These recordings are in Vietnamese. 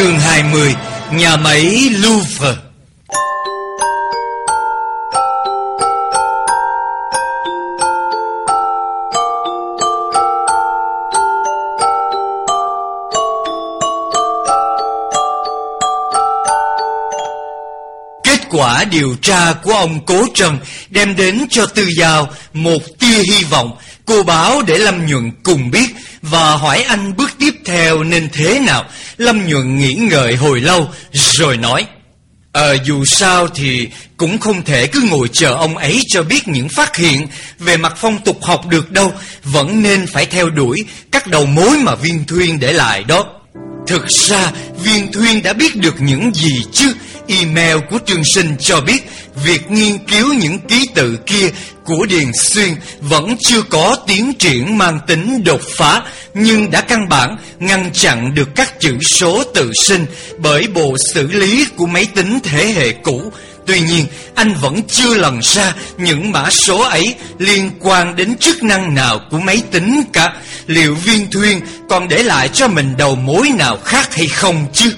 Chương 20 Nhà máy Louvre Kết quả điều tra của ông Cố Trần đem đến cho Tư Giao một tia hy vọng. Cô báo để Lâm Nhuận cùng biết và hỏi anh bước tiếp theo nên thế nào. Lâm Nhuận nghĩ ngợi hồi lâu, rồi nói. Ờ dù sao thì cũng không thể cứ ngồi chờ ông ấy cho biết những phát hiện về mặt phong tục học được đâu. Vẫn nên phải theo đuổi các đầu mối mà viên thuyên để lại đó. Thực ra, viên thuyên đã biết được những gì chứ? Email của Trương Sinh cho biết, Việc nghiên cứu những ký tự kia của Điền Xuyên Vẫn chưa có tiến triển mang tính đột phá, Nhưng đã căn bản ngăn chặn được các chữ số tự sinh Bởi bộ xử lý của máy tính thế hệ cũ. Tuy nhiên, anh vẫn chưa lần ra những mã số ấy liên quan đến chức năng nào của máy tính cả. Liệu viên thuyên còn để lại cho mình đầu mối nào khác hay không chứ?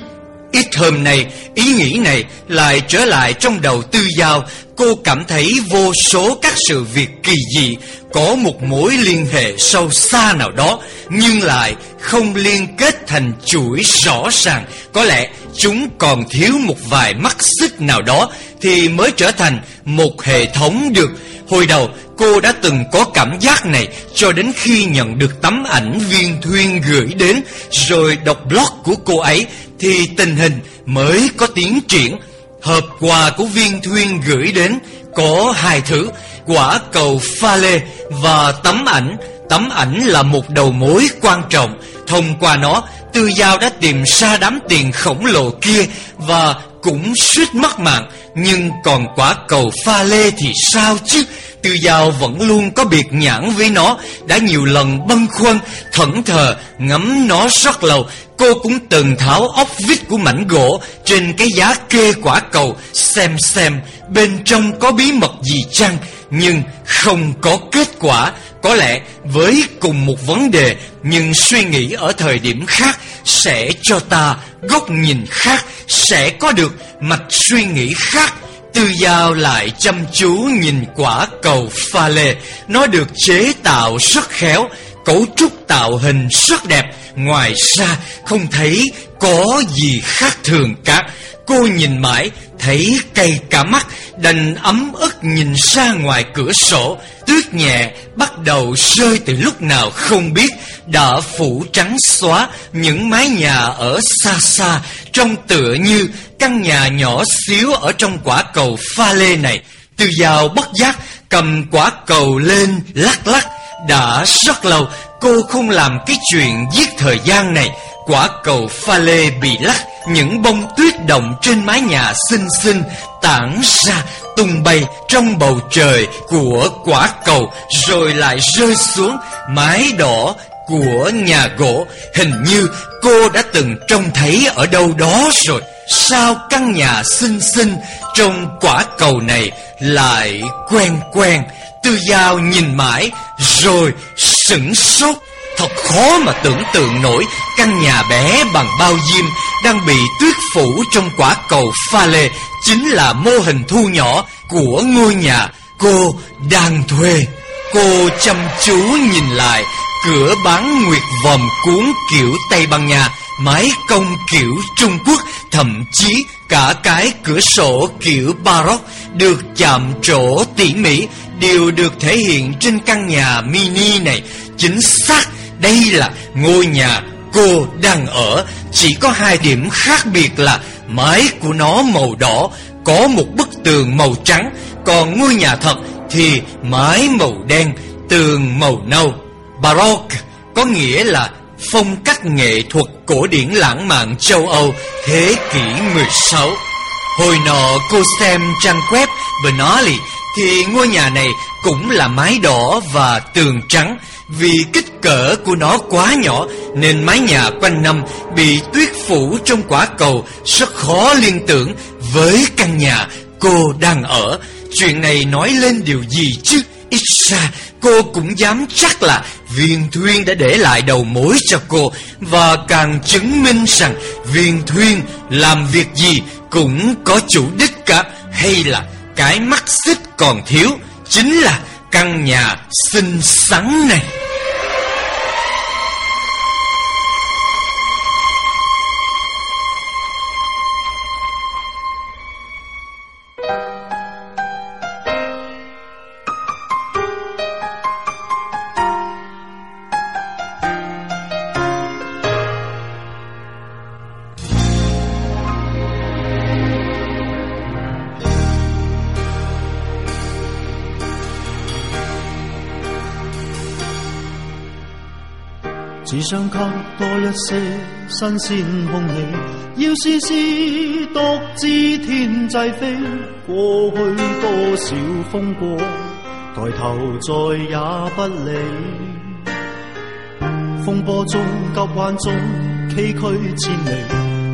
Ít hôm nay, ý nghĩ này lại trở lại trong đầu tư giao. Cô cảm thấy vô số các sự việc kỳ dị có một mối liên hệ sâu xa nào đó, nhưng lại không liên kết thành chuỗi rõ ràng. Có lẽ chúng còn thiếu một vài mắt xích nào đó thì mới trở thành một hệ thống được. Hồi đầu cô đã từng có cảm giác này cho đến khi nhận được tấm ảnh viên thuyên gửi đến rồi đọc blog của cô ấy thì tình hình mới có tiến triển. Hộp quà của viên thuyên gửi đến có hai thứ, quả cầu pha lê và tấm ảnh. Tấm ảnh là một đầu mối quan trọng. Thông qua nó, Tư Giao đã tìm ra đám tiền khổng lồ kia và cũng suýt mất mạng. Nhưng còn quả cầu pha lê thì sao chứ? Tư Giao vẫn luôn có biệt nhãn với nó, Đã nhiều lần băn khoăn Thẫn thờ, ngắm nó rất lâu Cô cũng từng tháo ốc vít của mảnh gỗ Trên cái giá kê quả cầu, Xem xem bên trong có bí mật gì chăng Nhưng không có kết quả có lẽ với cùng một vấn đề, Nhưng suy nghĩ ở thời điểm khác Sẽ cho ta góc nhìn khác, Sẽ có được mạch suy nghĩ khác. Tư Giao lại chăm chú nhìn quả cầu pha lê. Nó được chế tạo rất khéo, Cấu trúc tạo hình rất đẹp. Ngoài ra, không thấy có gì khác thường cả. Cô nhìn mãi, thấy cay cả mắt, Đành ấm ức nhìn ra ngoài cửa sổ. Tuyết nhẹ bắt đầu rơi từ lúc nào không biết. Đã phủ trắng xóa những mái nhà ở xa xa, Trông tựa như căn nhà nhỏ xíu ở trong quả cầu pha lê này. Từ giàu bất giác, cầm quả cầu lên lắc lắc. Đã rất lâu, cô không làm cái chuyện giết thời gian này. Quả cầu pha lê bị lắc, Những bông tuyết động trên mái nhà xinh xinh Tản ra, tung bay trong bầu trời của quả cầu, Rồi lại rơi xuống mái đỏ của nhà gỗ. Hình như cô đã từng trông thấy ở đâu đó rồi. Sao căn nhà xinh xinh trong quả cầu này lại quen quen? Tư Giao nhìn mãi, rồi sửng sốt. Thật khó mà tưởng tượng nổi căn nhà bé bằng bao diêm đang bị tuyết phủ trong quả cầu pha lê chính là mô hình thu nhỏ của ngôi nhà cô đang thuê. Cô chăm chú nhìn lại cửa bán nguyệt vòng cuốn kiểu Tây Ban Nha, mái công kiểu Trung Quốc, thậm chí cả cái cửa sổ kiểu Baroque được chạm trổ tỉ mỉ đều được thể hiện trên căn nhà mini này. Chính xác đây là ngôi nhà cô đang ở. Chỉ có hai điểm khác biệt là Mái của nó màu đỏ, Có một bức tường màu trắng. Còn ngôi nhà thật thì mái màu đen, Tường màu nâu. Baroque có nghĩa là phong cách nghệ thuật cổ điển lãng mạn châu Âu thế kỷ 16. Hồi nọ cô xem trang web Benali thì ngôi nhà này cũng là mái đỏ và tường trắng vì kích cỡ của nó quá nhỏ, Nên mái nhà quanh năm bị tuyết phủ trong quả cầu Rất khó liên tưởng với căn nhà cô đang ở. Chuyện này nói lên điều gì chứ? Ít ra cô cũng dám chắc là Viên Thuyên đã để lại đầu mối cho cô, Và càng chứng minh rằng Viên Thuyên làm việc gì cũng có chủ đích cả, Hay là cái mắt xích còn thiếu Chính là căn nhà xinh xắn này. 一些新鮮空氣，要試試獨自天際飛。過去多少風波，抬頭再也不理。風波中急彎中崎岖千里，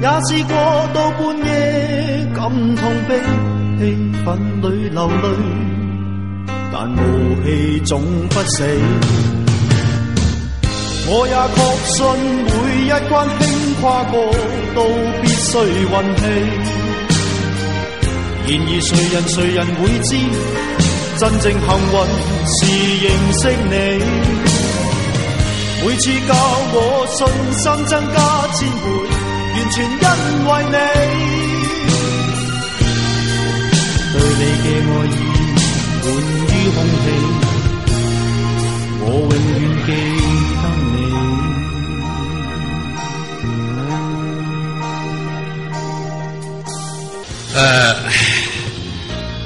也試過到半夜感痛悲，氣憤裏流淚，但怒氣總不死。我也确信每一关轻跨过都必须运气。然而谁人谁人会知，真正幸运是认识你。每次教我信心增加千倍，完全因为你。对你嘅爱意满于空气，我永远记。 À,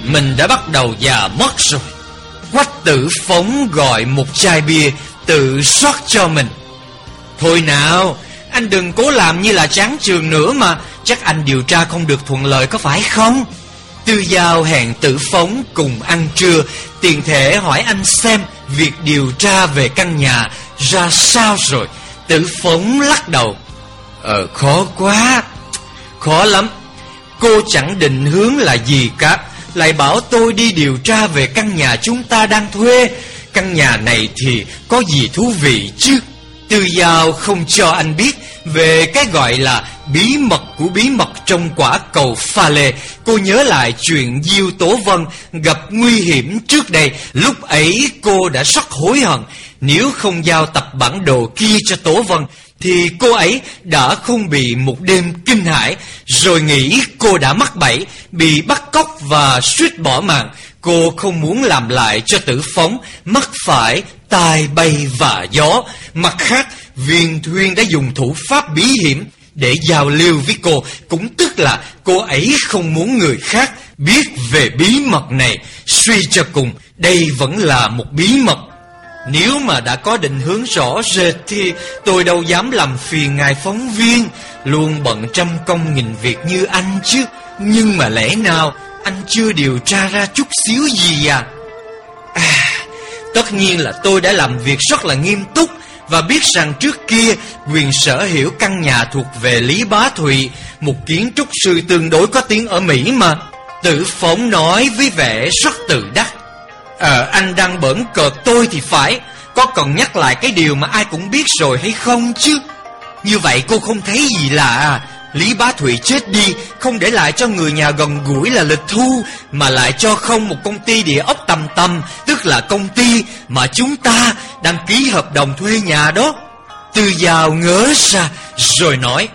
mình đã bắt đầu già mất rồi. Quách tử phóng gọi một chai bia Tự soát cho mình. Thôi nào Anh đừng cố làm như là chán trường nữa mà. Chắc anh điều tra không được thuận lợi có phải không? Tư Giao hẹn tử phóng cùng ăn trưa Tiền thể hỏi anh xem Việc điều tra về căn nhà ra sao rồi. Tử phóng lắc đầu. Ờ khó quá. Khó lắm. Cô chẳng định hướng là gì cả, Lại bảo tôi đi điều tra về căn nhà chúng ta đang thuê. Căn nhà này thì có gì thú vị chứ? Tư Giao không cho anh biết Về cái gọi là bí mật của bí mật trong quả cầu pha lê. Cô nhớ lại chuyện Diêu Tố Vân gặp nguy hiểm trước đây. Lúc ấy cô đã rất hối hận. Nếu không giao tập bản đồ kia cho Tố Vân thì cô ấy đã không bị một đêm kinh hãi rồi nghĩ cô đã mắc bẫy, bị bắt cóc và suýt bỏ mạng. Cô không muốn làm lại cho tử phóng mắc phải tai bay và gió. Mặt khác, viên thuyên đã dùng thủ pháp bí hiểm để giao lưu với cô, cũng tức là cô ấy không muốn người khác biết về bí mật này. Suy cho cùng, đây vẫn là một bí mật nếu mà đã có định hướng rõ rệt thì tôi đâu dám làm phiền ngài phóng viên. Luôn bận trăm công nghìn việc như anh chứ. Nhưng mà lẽ nào anh chưa điều tra ra chút xíu gì à? À Tất nhiên là tôi đã làm việc rất là nghiêm túc Và biết rằng trước kia quyền sở hữu căn nhà thuộc về Lý Bá Thụy, Một kiến trúc sư tương đối có tiếng ở Mỹ mà. Tử phóng nói với vẻ rất tự đắc. Ờ anh đang bỡn cợt tôi thì phải. Có cần nhắc lại cái điều mà ai cũng biết rồi hay không chứ? Như vậy cô không thấy gì lạ à? Lý Bá Thụy chết đi, Không để lại cho người nhà gần gũi là lịch thu, Mà lại cho không một công ty địa ốc tầm tầm, Tức là công ty mà chúng ta đang ký hợp đồng thuê nhà đó. Từ giàu ngớ ra, Rồi nói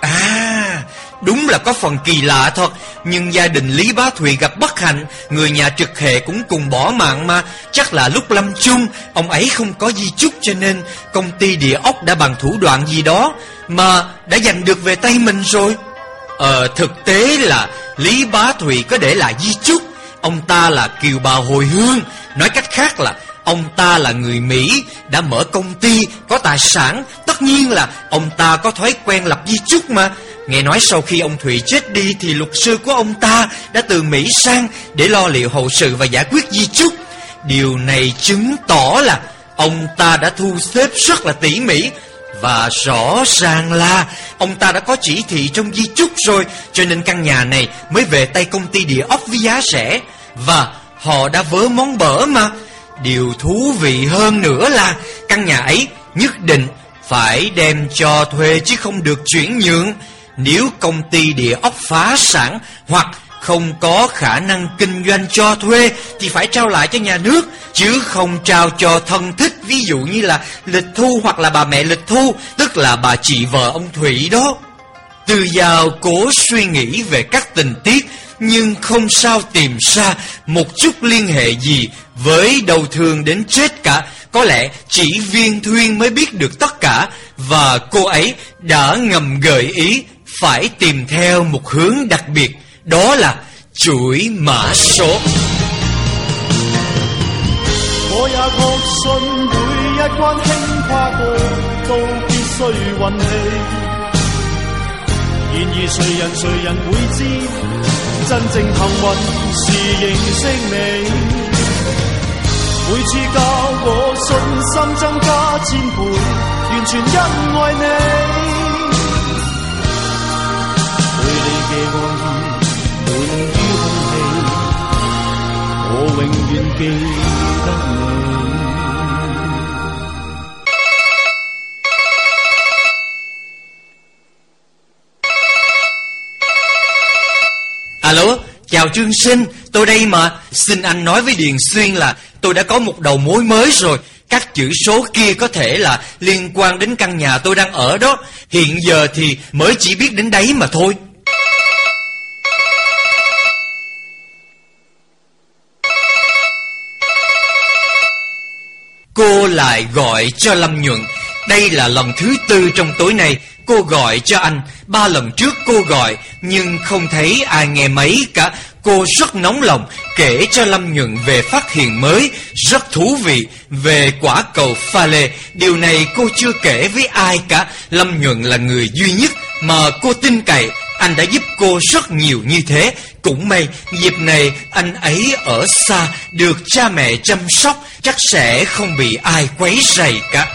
À Đúng là có phần kỳ lạ thật, Nhưng gia đình Lý Bá Thùy gặp bất hạnh, Người nhà trực hệ cũng cùng bỏ mạng mà. Chắc là lúc lâm chung, Ông ấy không có di chúc cho nên Công ty địa ốc đã bằng thủ đoạn gì đó Mà đã giành được về tay mình rồi. Ờ thực tế là Lý Bá Thùy có để lại di chúc. Ông ta là kiều bà hồi hương. Nói cách khác là Ông ta là người Mỹ, Đã mở công ty, Có tài sản. Tất nhiên là ông ta có thói quen lập di chúc mà. Nghe nói sau khi ông Thụy chết đi Thì luật sư của ông ta đã từ Mỹ sang Để lo liệu hậu sự và giải quyết di chúc Điều này chứng tỏ là Ông ta đã thu xếp rất là tỉ mỉ Và rõ ràng là Ông ta đã có chỉ thị trong di chúc rồi, Cho nên căn nhà này mới về tay công ty địa ốc với giá rẻ Và họ đã vớ món bở mà Điều thú vị hơn nữa là căn nhà ấy nhất định phải đem cho thuê chứ không được chuyển nhượng. Nếu công ty địa ốc phá sản hoặc không có khả năng kinh doanh cho thuê, thì phải trao lại cho nhà nước, chứ không trao cho thân thích. Ví dụ như là lịch thu hoặc là bà mẹ lịch thu, tức là bà chị vợ ông thủy đó. Từ giàu cố suy nghĩ về các tình tiết, nhưng không sao tìm ra một chút liên hệ gì với đầu thường đến chết cả. Có lẽ chỉ viên thuyên mới biết được tất cả, và cô ấy đã ngầm gợi ý phải tìm theo một hướng đặc biệt đó là chuỗi mã số 我也确信每一关轻跨过都必须运气。然而谁人谁人会知，真正幸运是认识你。每次教我信心增加千倍，完全因为你。 嘅爱意满于空气，我永远记得你。 Alo, chào Trương Sinh, tôi đây mà. Xin anh nói với Điền Xuyên là tôi đã có một đầu mối mới rồi. Các chữ số kia có thể là liên quan đến căn nhà tôi đang ở đó. Hiện giờ thì mới chỉ biết đến đấy mà thôi. Cô lại gọi cho Lâm Nhuận. Đây là lần thứ tư trong tối nay cô gọi cho anh. Ba lần trước cô gọi, nhưng không thấy ai nghe máy cả. Cô rất nóng lòng, kể cho Lâm Nhuận về phát hiện mới rất thú vị, về quả cầu pha lê. Điều này cô chưa kể với ai cả. Lâm Nhuận là người duy nhất mà cô tin cậy. Anh đã giúp cô rất nhiều như thế. Cũng may dịp này anh ấy ở xa được cha mẹ chăm sóc chắc sẽ không bị ai quấy rầy cả.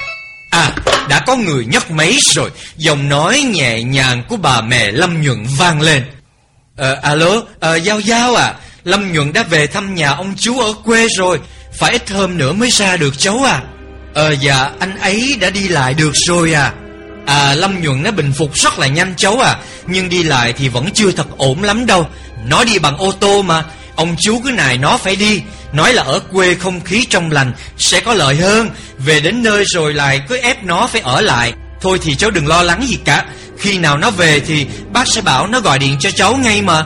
À, đã có người nhấc máy rồi, giọng nói nhẹ nhàng của bà mẹ Lâm Nhuận vang lên. Ờ, alo, à, Giao Giao à, Lâm Nhuận đã về thăm nhà ông chú ở quê rồi, phải ít hôm nữa mới ra được cháu à. Ờ, dạ, anh ấy đã đi lại được rồi à. À, Lâm Nhuận nó bình phục rất là nhanh cháu à, nhưng đi lại thì vẫn chưa thật ổn lắm đâu. Nó đi bằng ô tô mà, ông chú cứ này nó phải đi, Nói là ở quê không khí trong lành Sẽ có lợi hơn. Về đến nơi rồi lại cứ ép nó phải ở lại. Thôi thì cháu đừng lo lắng gì cả. Khi nào nó về thì bác sẽ bảo nó gọi điện cho cháu ngay mà.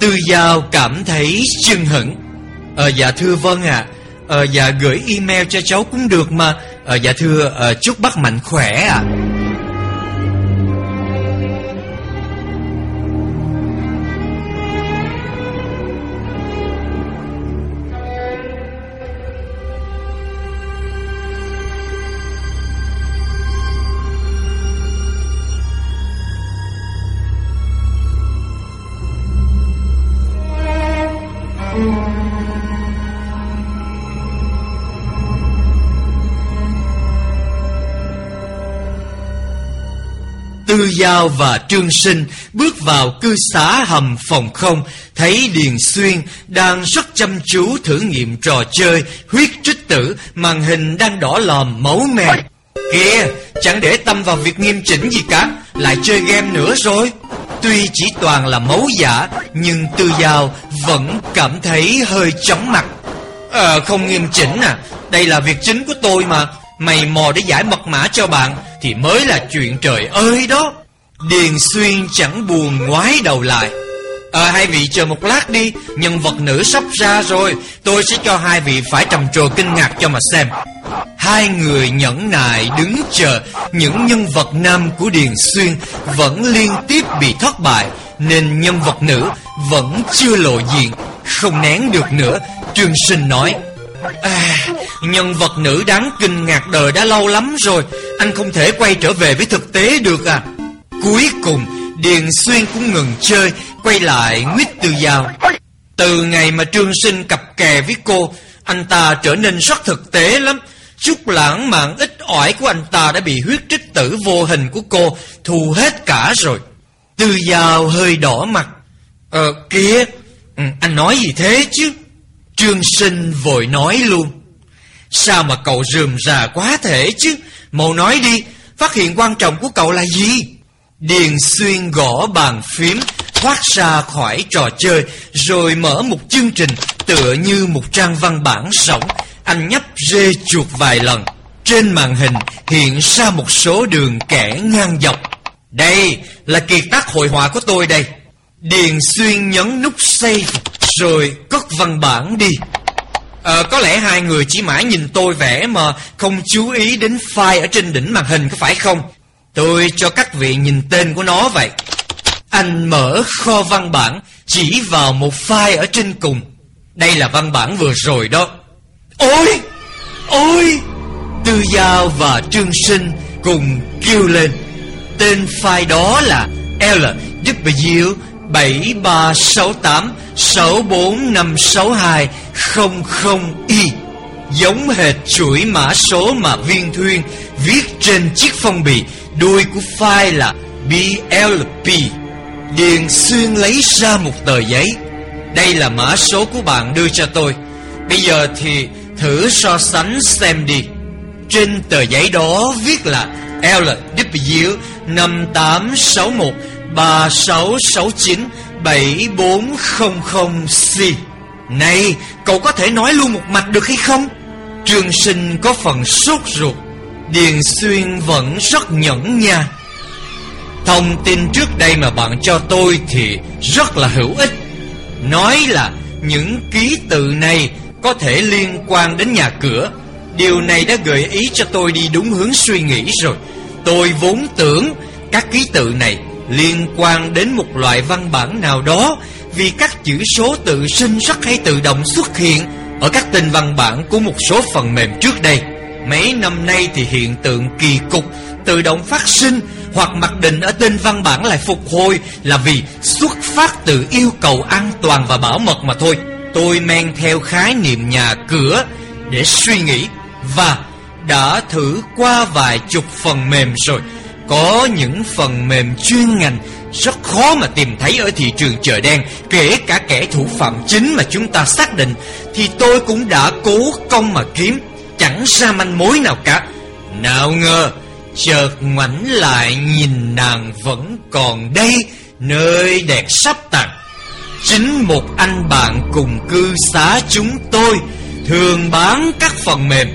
Tư Giao cảm thấy chưng hững. Ờ dạ thưa vâng ạ. À. Ờ dạ gửi email cho cháu cũng được mà. Ờ dạ thưa ờ, chúc bác mạnh khỏe ạ. à. Giao và Trương Sinh bước vào cư xá hầm phòng không, thấy Điền Xuyên đang rất chăm chú thử nghiệm trò chơi huyết trích tử, màn hình đang đỏ lòm máu me. Kìa, chẳng để tâm vào việc nghiêm chỉnh gì cả, lại chơi game nữa rồi. Tuy chỉ toàn là máu giả, nhưng Tư Giao vẫn cảm thấy hơi chóng mặt. Ờ, không nghiêm chỉnh à, đây là việc chính của tôi mà. Mày mò để giải mật mã cho bạn Thì mới là chuyện trời ơi đó Điền Xuyên chẳng buồn ngoái đầu lại. Ờ hai vị chờ một lát đi Nhân vật nữ sắp ra rồi Tôi sẽ cho hai vị phải trầm trồ kinh ngạc cho mà xem. Hai người nhẫn nại đứng chờ Những nhân vật nam của Điền Xuyên Vẫn liên tiếp bị thất bại Nên nhân vật nữ vẫn chưa lộ diện Không nén được nữa Trương Sinh nói À, nhân vật nữ đáng kinh ngạc đời đã lâu lắm rồi Anh không thể quay trở về với thực tế được à. Cuối cùng Điền Xuyên cũng ngừng chơi Quay lại Nguyết Từ Giao. Từ ngày mà Trương Sinh cặp kè với cô Anh ta trở nên rất thực tế lắm. Chút lãng mạn ít ỏi của anh ta Đã bị huyết trích tử vô hình của cô Thu hết cả rồi. Từ Giao hơi đỏ mặt. Ờ kìa ừ, Anh nói gì thế chứ? Trương Sinh vội nói luôn. Sao mà cậu rườm rà quá thể chứ? Mau nói đi Phát hiện quan trọng của cậu là gì? Điền xuyên gõ bàn phím Thoát ra khỏi trò chơi Rồi mở một chương trình Tựa như một trang văn bản sống Anh nhấp rê chuột vài lần. Trên màn hình hiện ra một số đường kẻ ngang dọc. Đây là kiệt tác hội họa của tôi đây. Điền xuyên nhấn nút save Rồi cất văn bản đi. À, Có lẽ hai người chỉ mãi nhìn tôi vẽ Mà không chú ý đến file ở trên đỉnh màn hình có phải không? Tôi cho các vị nhìn tên của nó vậy. Anh mở kho văn bản, Chỉ vào một file ở trên cùng. Đây là văn bản vừa rồi đó. Ôi! Ôi! Tư Giao và Trương Sinh cùng kêu lên. Tên file đó là LW 7368 64562 00Y Giống hệt chuỗi mã số mà Viên Thuyên viết trên chiếc phong bì. Đuôi của file là BLP Điền Xuyên lấy ra một tờ giấy. Đây là mã số của bạn đưa cho tôi. Bây giờ thì thử so sánh xem đi. Trên tờ giấy đó viết là LW 5861 3669 7400C Này, cậu có thể nói luôn một mạch được hay không? Trường sinh có phần sốt ruột. Điền Xuyên vẫn rất nhẫn nha. Thông tin trước đây mà bạn cho tôi thì rất là hữu ích. Nói là những ký tự này có thể liên quan đến nhà cửa. Điều này đã gợi ý cho tôi đi đúng hướng suy nghĩ rồi. Tôi vốn tưởng các ký tự này liên quan đến một loại văn bản nào đó, Vì các chữ số tự sinh rất hay tự động xuất hiện Ở các tên văn bản của một số phần mềm trước đây. Mấy năm nay thì hiện tượng kỳ cục tự động phát sinh hoặc mặc định ở tên văn bản lại phục hồi là vì xuất phát từ yêu cầu an toàn và bảo mật mà thôi. Tôi men theo khái niệm nhà cửa để suy nghĩ và đã thử qua vài chục phần mềm rồi. Có những phần mềm chuyên ngành rất khó mà tìm thấy ở thị trường chợ đen, Kể cả kẻ thủ phạm chính mà chúng ta xác định, Thì tôi cũng đã cố công mà kiếm Chẳng ra manh mối nào cả. Nào ngờ, Chợt ngoảnh lại nhìn nàng vẫn còn đây, Nơi đèn sắp tàn. Chính một anh bạn cùng cư xá chúng tôi Thường bán các phần mềm.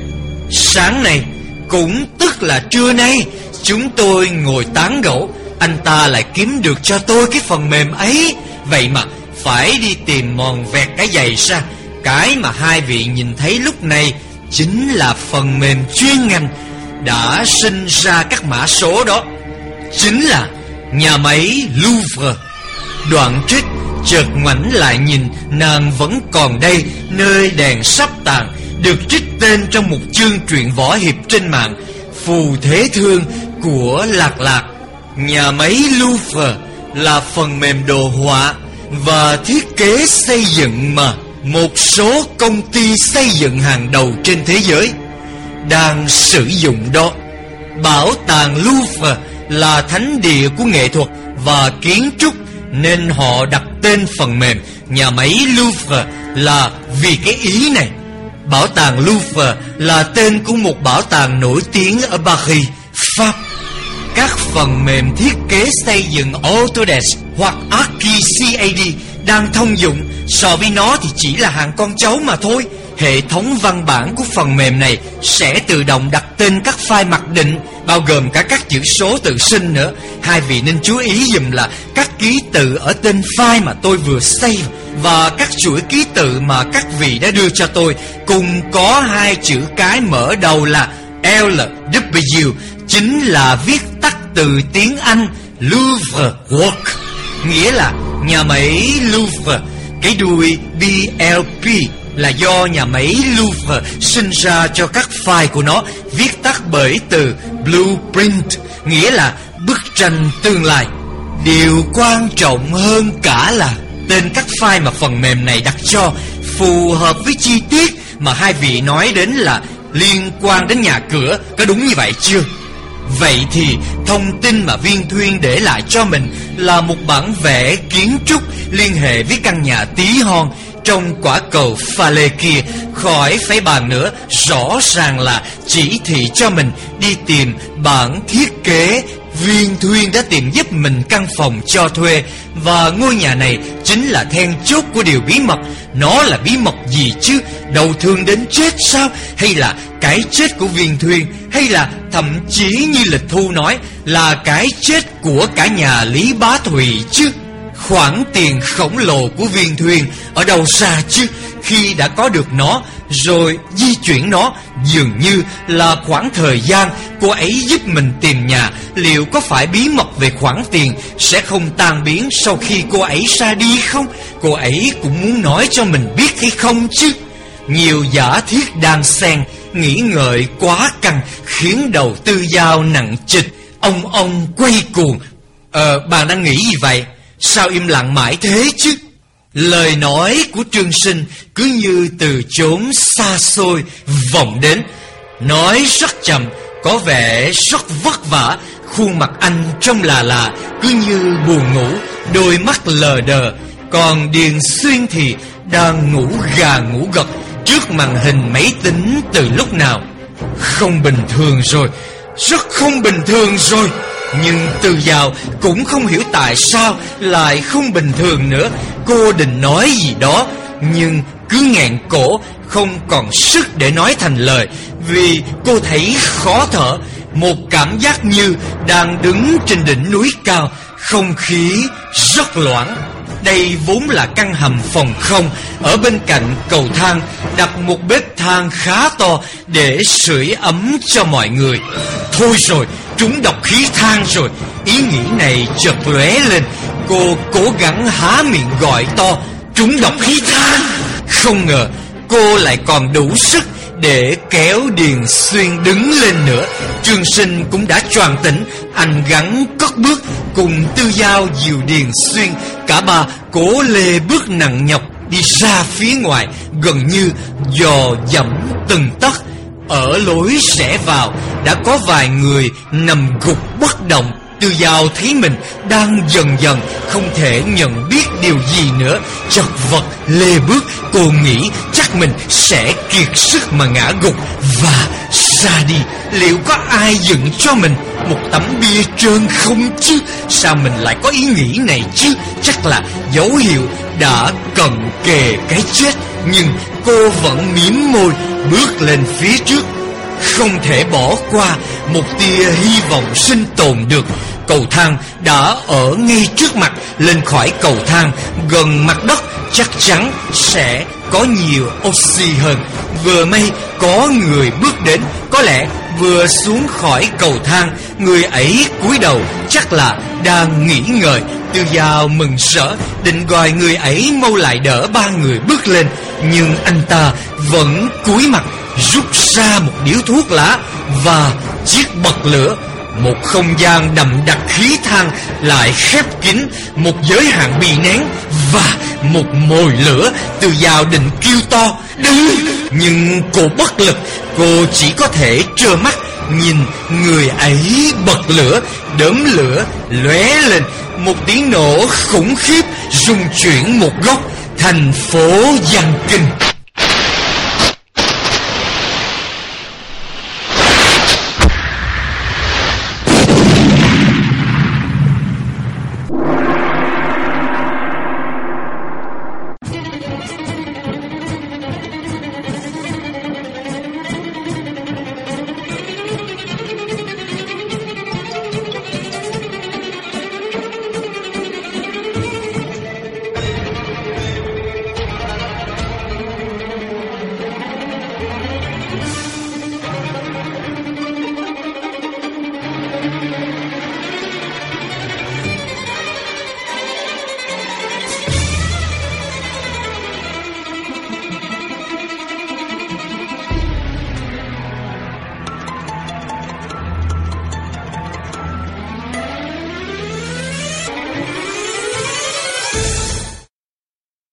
Sáng nay, Cũng tức là trưa nay, Chúng tôi ngồi tán gẫu. Anh ta lại kiếm được cho tôi cái phần mềm ấy. Vậy mà phải đi tìm mòn vẹt cái giày ra. Cái mà hai vị nhìn thấy lúc này Chính là phần mềm chuyên ngành Đã sinh ra các mã số đó. Chính là nhà máy Louvre. Đoạn trích chợt ngoảnh lại nhìn, Nàng vẫn còn đây, Nơi đèn sắp tàn, Được trích tên trong một chương truyện võ hiệp trên mạng, Phù Thế Thương của Lạc Lạc. Nhà máy Louvre là phần mềm đồ họa Và thiết kế xây dựng mà một số công ty xây dựng hàng đầu trên thế giới đang sử dụng đó. Bảo tàng Louvre là thánh địa của nghệ thuật và kiến trúc nên họ đặt tên phần mềm nhà máy Louvre là vì cái ý này. Bảo tàng Louvre là tên của một bảo tàng nổi tiếng ở Paris, Pháp. Các phần mềm thiết kế xây dựng Autodesk hoặc ArchiCAD đang thông dụng. So với nó thì chỉ là hàng con cháu mà thôi. Hệ thống văn bản của phần mềm này Sẽ tự động đặt tên các file mặc định, Bao gồm cả các chữ số tự sinh nữa. Hai vị nên chú ý dùm là Các ký tự ở tên file mà tôi vừa save Và các chuỗi ký tự mà các vị đã đưa cho tôi. Cùng có hai chữ cái mở đầu là LW Chính là viết tắt từ tiếng Anh Louvre Work Nghĩa là nhà máy Louvre, Cái đuôi BLP là do nhà máy Louvre sinh ra cho các file của nó, viết tắt bởi từ blueprint, nghĩa là bức tranh tương lai. Điều quan trọng hơn cả là tên các file mà phần mềm này đặt cho phù hợp với chi tiết mà hai vị nói đến là liên quan đến nhà cửa, có đúng như vậy chưa? Vậy thì thông tin mà Viên Thuyên để lại cho mình là một bản vẽ kiến trúc liên hệ với căn nhà tí hon trong quả cầu pha lê kia. Khỏi phải bàn nữa, rõ ràng là chỉ thị cho mình đi tìm bản thiết kế Viên Thuyên đã tìm giúp mình căn phòng cho thuê, Và ngôi nhà này chính là then chốt của điều bí mật. Nó là bí mật gì chứ? Đầu thương đến chết sao? Hay là cái chết của Viên Thuyên? Hay là thậm chí như Lịch Thu nói, Là cái chết của cả nhà Lý Bá Thùy chứ? Khoản tiền khổng lồ của viên thuyền Ở đâu xa chứ? Khi đã có được nó, Rồi di chuyển nó, Dường như là khoảng thời gian Cô ấy giúp mình tìm nhà. Liệu có phải bí mật về khoản tiền Sẽ không tan biến sau khi cô ấy ra đi không? Cô ấy cũng muốn nói cho mình biết hay không chứ? Nhiều giả thiết đang xen, Nghĩ ngợi quá căng, Khiến đầu tư dao nặng trịch. Ông ông quay cuồng. Ờ bà đang nghĩ gì vậy? Sao im lặng mãi thế chứ? Lời nói của Trương Sinh Cứ như từ chốn xa xôi vọng đến. Nói rất chậm, Có vẻ rất vất vả. Khuôn mặt anh trông là là Cứ như buồn ngủ. Đôi mắt lờ đờ, Còn Điền Xuyên thì đang ngủ gà ngủ gật Trước màn hình máy tính từ lúc nào. Không bình thường rồi, Rất không bình thường rồi nhưng từ giàu cũng không hiểu tại sao lại không bình thường nữa. Cô định nói gì đó, Nhưng cứ ngẹn cổ, Không còn sức để nói thành lời, Vì cô thấy khó thở. Một cảm giác như đang đứng trên đỉnh núi cao, Không khí rất loãng. Đây vốn là căn hầm phòng không, Ở bên cạnh cầu thang, Đặt một bếp than khá to Để sưởi ấm cho mọi người. Thôi rồi Chúng độc khí than rồi. Ý nghĩ này chợt lóe lên. Cô cố gắng há miệng gọi to, Chúng độc khí than Không ngờ cô lại còn đủ sức để kéo Điền Xuyên đứng lên nữa. Trương Sinh cũng đã choàng tỉnh, Anh gắn cất bước Cùng Tư Giao dìu Điền Xuyên. Cả ba cố lê bước nặng nhọc Đi ra phía ngoài, Gần như dò dẫm từng tấc. Ở lối rẽ vào, Đã có vài người nằm gục bất động. Tư Giao thấy mình đang dần dần không thể nhận biết điều gì nữa, Chật vật, lê bước. Cô nghĩ chắc mình sẽ kiệt sức mà ngã gục Và ra đi. Liệu có ai dựng cho mình một tấm bia trơn không chứ? Sao mình lại có ý nghĩ này chứ? Chắc là dấu hiệu đã cầm kề cái chết, Nhưng cô vẫn mím môi bước lên phía trước. Không thể bỏ qua một tia hy vọng sinh tồn được. Cầu thang đã ở ngay trước mặt, Lên khỏi cầu thang, gần mặt đất Chắc chắn sẽ có nhiều oxy hơn. Vừa may có người bước đến, Có lẽ vừa xuống khỏi cầu thang, Người ấy cúi đầu chắc là đang nghĩ ngợi Tư Giao mừng sở Định gọi người ấy mau lại đỡ ba người bước lên. Nhưng anh ta vẫn cúi mặt, Rút ra một điếu thuốc lá Và chiếc bật lửa một không gian đậm đặc khí than lại khép kín, Một giới hạn bị nén Và một mồi lửa từ vào định kêu to Đừng Nhưng cô bất lực, Cô chỉ có thể trơ mắt Nhìn người ấy bật lửa, Đốm lửa lóe lên. Một tiếng nổ khủng khiếp rung chuyển một góc Thành phố Giang Kinh.